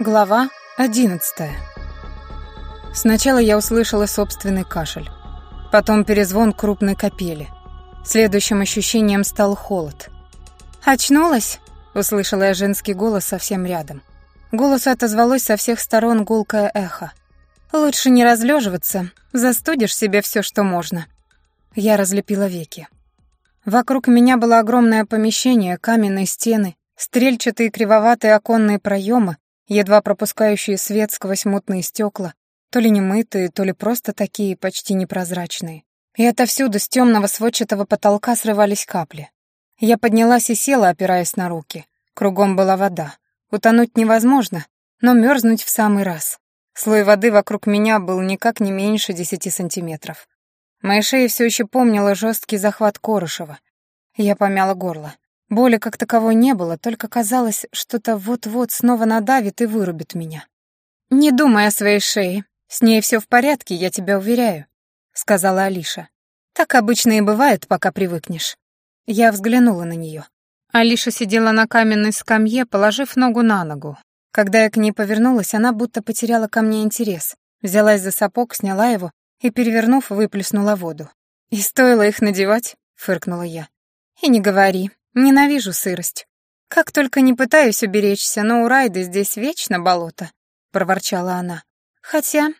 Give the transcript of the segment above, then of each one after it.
Глава одиннадцатая. Сначала я услышала собственный кашель, потом перезвон крупной капели. Следующим ощущением стал холод. «Очнулась?» — услышала я женский голос совсем рядом. Голосу отозвалось со всех сторон гулкое эхо. «Лучше не разлеживаться, застудишь себе все, что можно». Я разлепила веки. Вокруг меня было огромное помещение, каменные стены, стрельчатые кривоватые оконные проемы, едва пропускающие свет сквозь мутные стекла, то ли немытые, то ли просто такие, почти непрозрачные. И отовсюду с темного сводчатого потолка срывались капли. Я поднялась и села, опираясь на руки. Кругом была вода. Утонуть невозможно, но мерзнуть в самый раз. Слой воды вокруг меня был никак не меньше десяти сантиметров. Моя шея все еще помнила жесткий захват Корышева. Я помяла горло. Боли как таковой не было, только казалось, что-то вот-вот снова надавит и вырубит меня. «Не думай о своей шее. С ней все в порядке, я тебя уверяю», — сказала Алиша. «Так обычно и бывает, пока привыкнешь». Я взглянула на нее. Алиша сидела на каменной скамье, положив ногу на ногу. Когда я к ней повернулась, она будто потеряла ко мне интерес. Взялась за сапог, сняла его и, перевернув, выплеснула воду. «И стоило их надевать?» — фыркнула я. «И не говори. Ненавижу сырость. Как только не пытаюсь уберечься, но у Райды здесь вечно болото», — проворчала она. «Хотя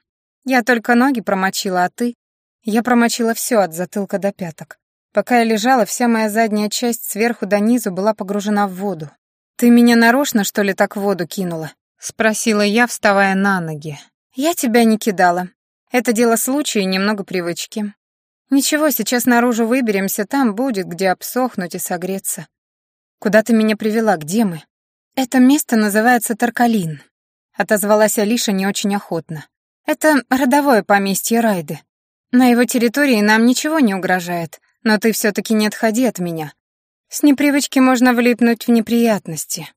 я только ноги промочила, а ты...» Я промочила все от затылка до пяток. Пока я лежала, вся моя задняя часть сверху до низу была погружена в воду. «Ты меня нарочно, что ли, так в воду кинула?» — спросила я, вставая на ноги. «Я тебя не кидала. Это дело случая и немного привычки. «Ничего, сейчас наружу выберемся, там будет где обсохнуть и согреться». «Куда ты меня привела? Где мы?» «Это место называется Таркалин», — отозвалась Алиша не очень охотно. «Это родовое поместье Райды. На его территории нам ничего не угрожает, но ты все-таки не отходи от меня. С непривычки можно влипнуть в неприятности».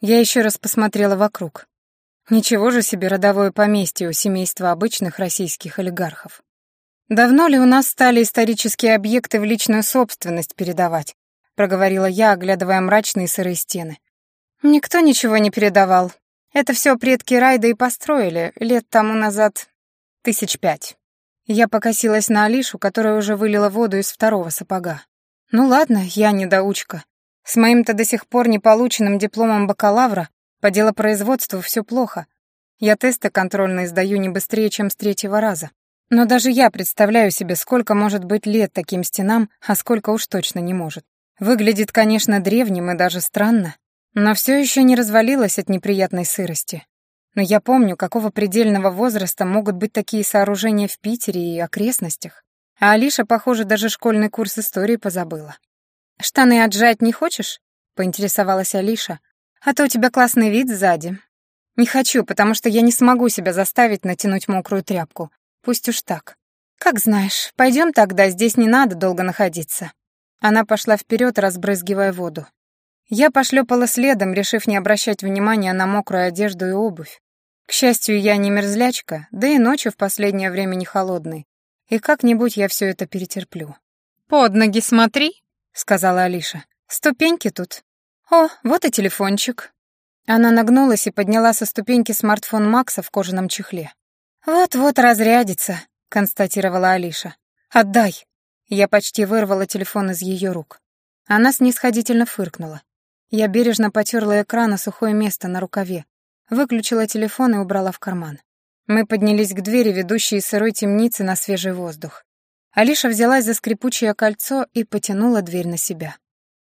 Я еще раз посмотрела вокруг. Ничего же себе родовое поместье у семейства обычных российских олигархов. «Давно ли у нас стали исторические объекты в личную собственность передавать?» — проговорила я, оглядывая мрачные сырые стены. «Никто ничего не передавал. Это все предки Райда и построили лет тому назад тысяч пять». Я покосилась на Алишу, которая уже вылила воду из второго сапога. «Ну ладно, я недоучка. С моим-то до сих пор не полученным дипломом бакалавра по делопроизводству все плохо. Я тесты контрольные сдаю не быстрее, чем с третьего раза. Но даже я представляю себе, сколько может быть лет таким стенам, а сколько уж точно не может. Выглядит, конечно, древним и даже странно, но все еще не развалилось от неприятной сырости. Но я помню, какого предельного возраста могут быть такие сооружения в Питере и окрестностях. А Алиша, похоже, даже школьный курс истории позабыла. «Штаны отжать не хочешь?» — поинтересовалась Алиша. «А то у тебя классный вид сзади». «Не хочу, потому что я не смогу себя заставить натянуть мокрую тряпку. Пусть уж так. Как знаешь, пойдем тогда, здесь не надо долго находиться. Она пошла вперед, разбрызгивая воду. Я пошлепала следом, решив не обращать внимания на мокрую одежду и обувь. К счастью, я не мерзлячка, да и ночью в последнее время не холодный. И как-нибудь я все это перетерплю. «Под ноги смотри», — сказала Алиша. «Ступеньки тут. О, вот и телефончик». Она нагнулась и подняла со ступеньки смартфон Макса в кожаном чехле. «Вот-вот разрядится», — констатировала Алиша. «Отдай». Я почти вырвала телефон из ее рук. Она снисходительно фыркнула. Я бережно потерла экран на сухое место на рукаве, выключила телефон и убрала в карман. Мы поднялись к двери, ведущей из сырой темницы на свежий воздух. Алиша взялась за скрипучее кольцо и потянула дверь на себя.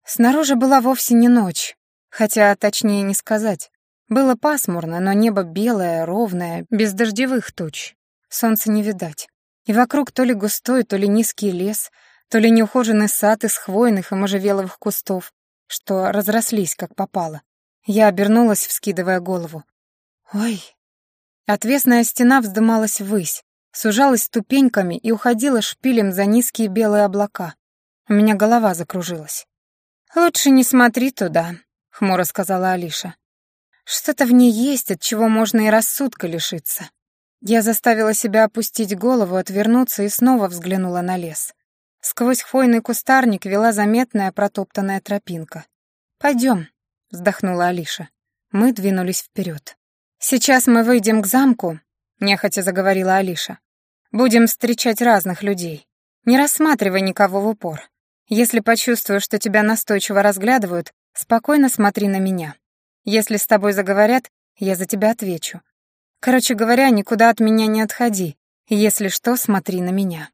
Снаружи была вовсе не ночь, хотя точнее не сказать. Было пасмурно, но небо белое, ровное, без дождевых туч. Солнца не видать. И вокруг то ли густой, то ли низкий лес, то ли неухоженный сад из хвойных и можжевеловых кустов, что разрослись, как попало. Я обернулась, вскидывая голову. «Ой!» Отвесная стена вздымалась ввысь, сужалась ступеньками и уходила шпилем за низкие белые облака. У меня голова закружилась. «Лучше не смотри туда», — хмуро сказала Алиша. Что-то в ней есть, от чего можно и рассудка лишиться. Я заставила себя опустить голову, отвернуться и снова взглянула на лес. Сквозь хвойный кустарник вела заметная протоптанная тропинка. «Пойдем», — вздохнула Алиша. Мы двинулись вперед. «Сейчас мы выйдем к замку», — нехотя заговорила Алиша. «Будем встречать разных людей. Не рассматривай никого в упор. Если почувствуешь, что тебя настойчиво разглядывают, спокойно смотри на меня. Если с тобой заговорят, я за тебя отвечу. Короче говоря, никуда от меня не отходи. Если что, смотри на меня.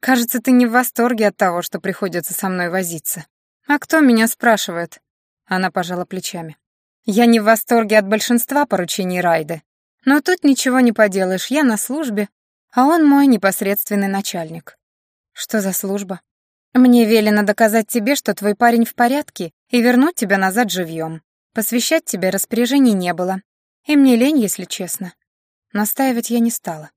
Кажется, ты не в восторге от того, что приходится со мной возиться. А кто меня спрашивает? Она пожала плечами. Я не в восторге от большинства поручений Райды. Но тут ничего не поделаешь, я на службе, а он мой непосредственный начальник. Что за служба? Мне велено доказать тебе, что твой парень в порядке, и вернуть тебя назад живьем. Посвящать тебе распоряжений не было. И мне лень, если честно. Настаивать я не стала.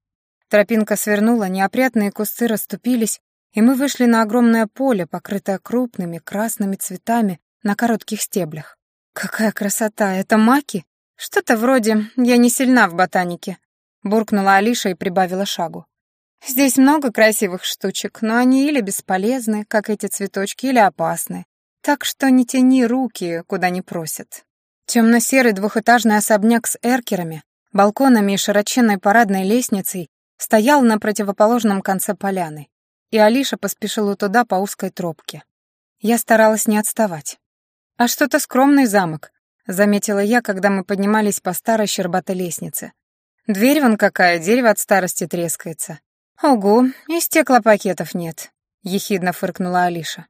Тропинка свернула, неопрятные кусты расступились, и мы вышли на огромное поле, покрытое крупными красными цветами на коротких стеблях. «Какая красота! Это маки?» «Что-то вроде «я не сильна в ботанике», — буркнула Алиша и прибавила шагу. Здесь много красивых штучек, но они или бесполезны, как эти цветочки, или опасны. Так что не тяни руки, куда не просят. Темно-серый двухэтажный особняк с эркерами, балконами и широченной парадной лестницей стоял на противоположном конце поляны, и Алиша поспешила туда по узкой тропке. Я старалась не отставать. «А что-то скромный замок», — заметила я, когда мы поднимались по старой щербатой лестнице. «Дверь вон какая, дерево от старости трескается. «Ого, и стеклопакетов нет», — ехидно фыркнула Алиша.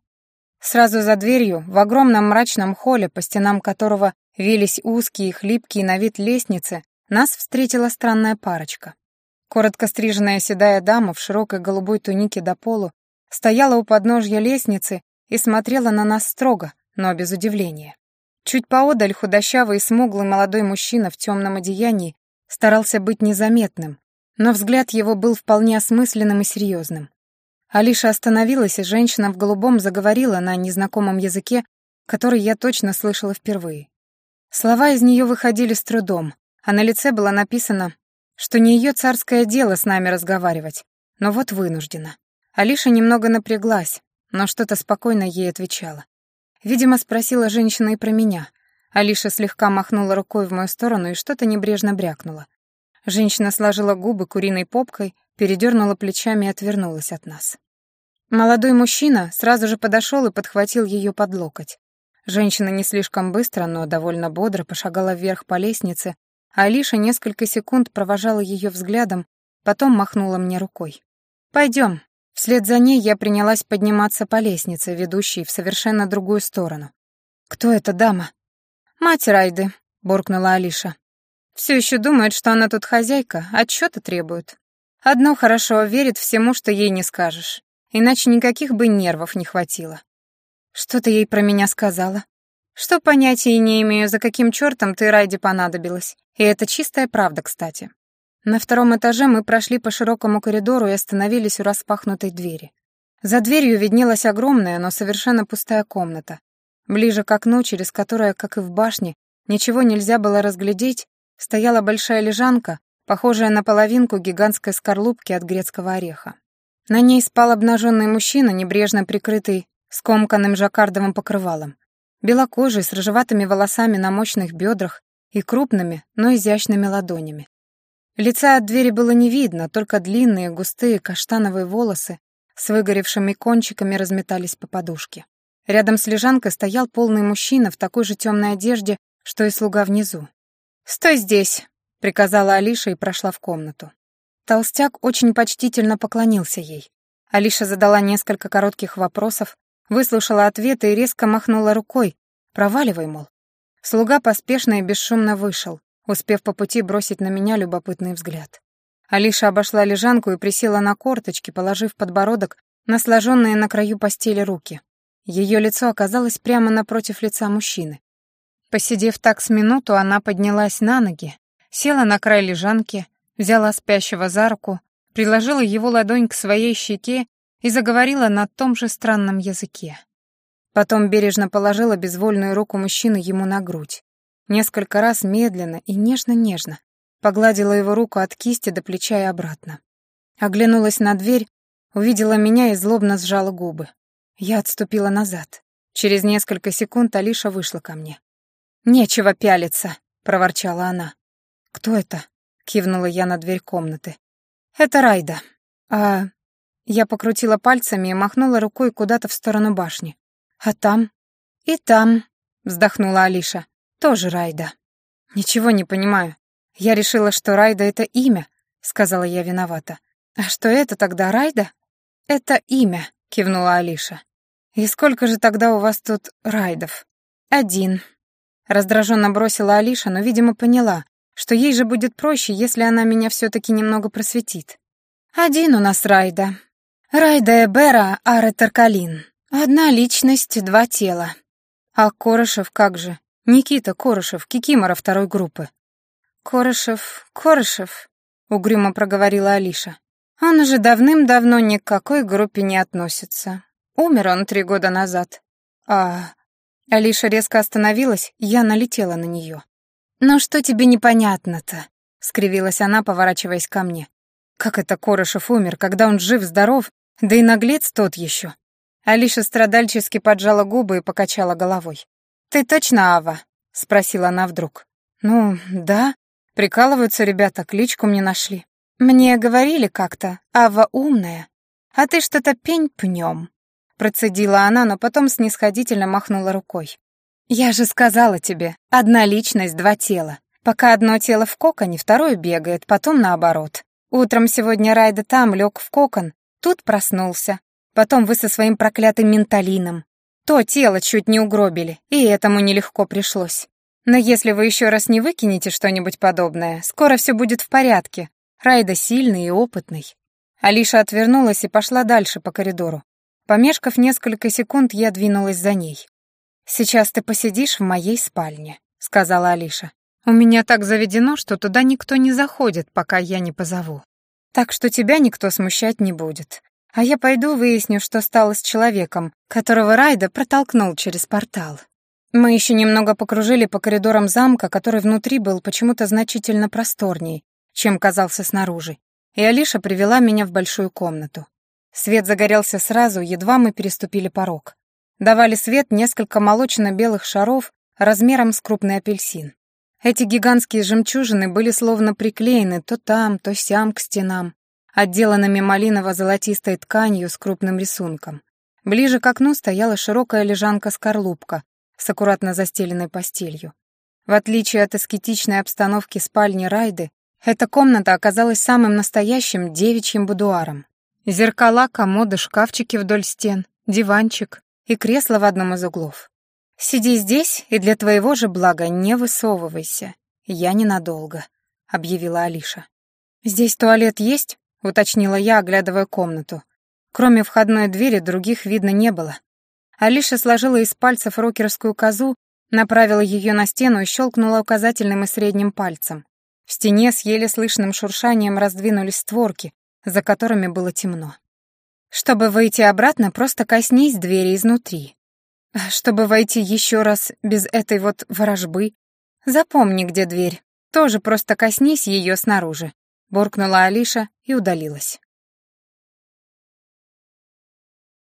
Сразу за дверью, в огромном мрачном холле, по стенам которого вились узкие, хлипкие на вид лестницы, нас встретила странная парочка. Коротко стриженная седая дама в широкой голубой тунике до полу стояла у подножья лестницы и смотрела на нас строго, но без удивления. Чуть поодаль худощавый и смуглый молодой мужчина в темном одеянии старался быть незаметным, но взгляд его был вполне осмысленным и серьезным. Алиша остановилась, и женщина в голубом заговорила на незнакомом языке, который я точно слышала впервые. Слова из нее выходили с трудом, а на лице было написано, что не ее царское дело с нами разговаривать, но вот вынуждена. Алиша немного напряглась, но что-то спокойно ей отвечала. Видимо, спросила женщина и про меня. Алиша слегка махнула рукой в мою сторону и что-то небрежно брякнула. Женщина сложила губы куриной попкой, передернула плечами и отвернулась от нас. Молодой мужчина сразу же подошел и подхватил ее под локоть. Женщина не слишком быстро, но довольно бодро пошагала вверх по лестнице, а Алиша несколько секунд провожала ее взглядом, потом махнула мне рукой. «Пойдем». Вслед за ней я принялась подниматься по лестнице, ведущей в совершенно другую сторону. «Кто эта дама?» «Мать Райды», — буркнула Алиша. Все еще думает, что она тут хозяйка, отчета требует. Одно хорошо, верит всему, что ей не скажешь. Иначе никаких бы нервов не хватило. Что ты ей про меня сказала? Что понятия не имею, за каким чертом ты Райде понадобилась. И это чистая правда, кстати. На втором этаже мы прошли по широкому коридору и остановились у распахнутой двери. За дверью виднелась огромная, но совершенно пустая комната. Ближе к окну, через которое, как и в башне, ничего нельзя было разглядеть, стояла большая лежанка, похожая на половинку гигантской скорлупки от грецкого ореха. На ней спал обнаженный мужчина, небрежно прикрытый скомканным жаккардовым покрывалом, белокожий, с рыжеватыми волосами на мощных бедрах и крупными, но изящными ладонями. Лица от двери было не видно, только длинные, густые каштановые волосы с выгоревшими кончиками разметались по подушке. Рядом с лежанкой стоял полный мужчина в такой же темной одежде, что и слуга внизу. «Стой здесь», — приказала Алиша и прошла в комнату. Толстяк очень почтительно поклонился ей. Алиша задала несколько коротких вопросов, выслушала ответы и резко махнула рукой. «Проваливай, мол». Слуга поспешно и бесшумно вышел, успев по пути бросить на меня любопытный взгляд. Алиша обошла лежанку и присела на корточки, положив подбородок на сложенные на краю постели руки. Ее лицо оказалось прямо напротив лица мужчины. Посидев так с минуту, она поднялась на ноги, села на край лежанки, взяла спящего за руку, приложила его ладонь к своей щеке и заговорила на том же странном языке. Потом бережно положила безвольную руку мужчины ему на грудь. Несколько раз медленно и нежно-нежно погладила его руку от кисти до плеча и обратно. Оглянулась на дверь, увидела меня и злобно сжала губы. Я отступила назад. Через несколько секунд Алиша вышла ко мне. «Нечего пялиться», — проворчала она. «Кто это?» — кивнула я на дверь комнаты. «Это Райда. А...» Я покрутила пальцами и махнула рукой куда-то в сторону башни. «А там?» «И там», — вздохнула Алиша. «Тоже Райда». «Ничего не понимаю. Я решила, что Райда — это имя», — сказала я виновата. «А что это тогда, Райда?» «Это имя», — кивнула Алиша. «И сколько же тогда у вас тут Райдов?» «Один». Раздраженно бросила Алиша, но, видимо, поняла, что ей же будет проще, если она меня все-таки немного просветит. «Один у нас Райда. Райда Эбера Аре Таркалин. Одна личность, два тела. А Корышев как же? Никита Корышев, Кикимора второй группы». «Корышев, Корышев», — угрюмо проговорила Алиша. «Он уже давным-давно ни к какой группе не относится. Умер он три года назад». «А...» Алиша резко остановилась, я налетела на нее. «Ну что тебе непонятно-то?» — скривилась она, поворачиваясь ко мне. «Как это Корышев умер, когда он жив-здоров, да и наглец тот еще?» Алиша страдальчески поджала губы и покачала головой. «Ты точно Ава?» — спросила она вдруг. «Ну, да. Прикалываются ребята, кличку мне нашли. Мне говорили как-то, Ава умная. А ты что-то пень пнем». Процедила она, но потом снисходительно махнула рукой. «Я же сказала тебе, одна личность, два тела. Пока одно тело в коконе, второе бегает, потом наоборот. Утром сегодня Райда там лег в кокон, тут проснулся. Потом вы со своим проклятым менталином. То тело чуть не угробили, и этому нелегко пришлось. Но если вы еще раз не выкинете что-нибудь подобное, скоро все будет в порядке. Райда сильный и опытный». Алиша отвернулась и пошла дальше по коридору. Помешков несколько секунд, я двинулась за ней. «Сейчас ты посидишь в моей спальне», — сказала Алиша. «У меня так заведено, что туда никто не заходит, пока я не позову. Так что тебя никто смущать не будет. А я пойду выясню, что стало с человеком, которого Райда протолкнул через портал». Мы еще немного покружили по коридорам замка, который внутри был почему-то значительно просторнее, чем казался снаружи, и Алиша привела меня в большую комнату. Свет загорелся сразу, едва мы переступили порог давали свет несколько молочно-белых шаров размером с крупный апельсин. Эти гигантские жемчужины были словно приклеены то там, то сям к стенам, отделанными малиново-золотистой тканью с крупным рисунком. Ближе к окну стояла широкая лежанка-скорлупка с аккуратно застеленной постелью. В отличие от аскетичной обстановки спальни Райды, эта комната оказалась самым настоящим девичьим будуаром. Зеркала, комоды, шкафчики вдоль стен, диванчик, и кресло в одном из углов. «Сиди здесь и для твоего же блага не высовывайся. Я ненадолго», — объявила Алиша. «Здесь туалет есть?» — уточнила я, оглядывая комнату. Кроме входной двери других видно не было. Алиша сложила из пальцев рокерскую козу, направила ее на стену и щелкнула указательным и средним пальцем. В стене с еле слышным шуршанием раздвинулись створки, за которыми было темно. Чтобы выйти обратно, просто коснись двери изнутри. Чтобы войти еще раз без этой вот ворожбы, запомни, где дверь. Тоже просто коснись ее снаружи. Буркнула Алиша и удалилась.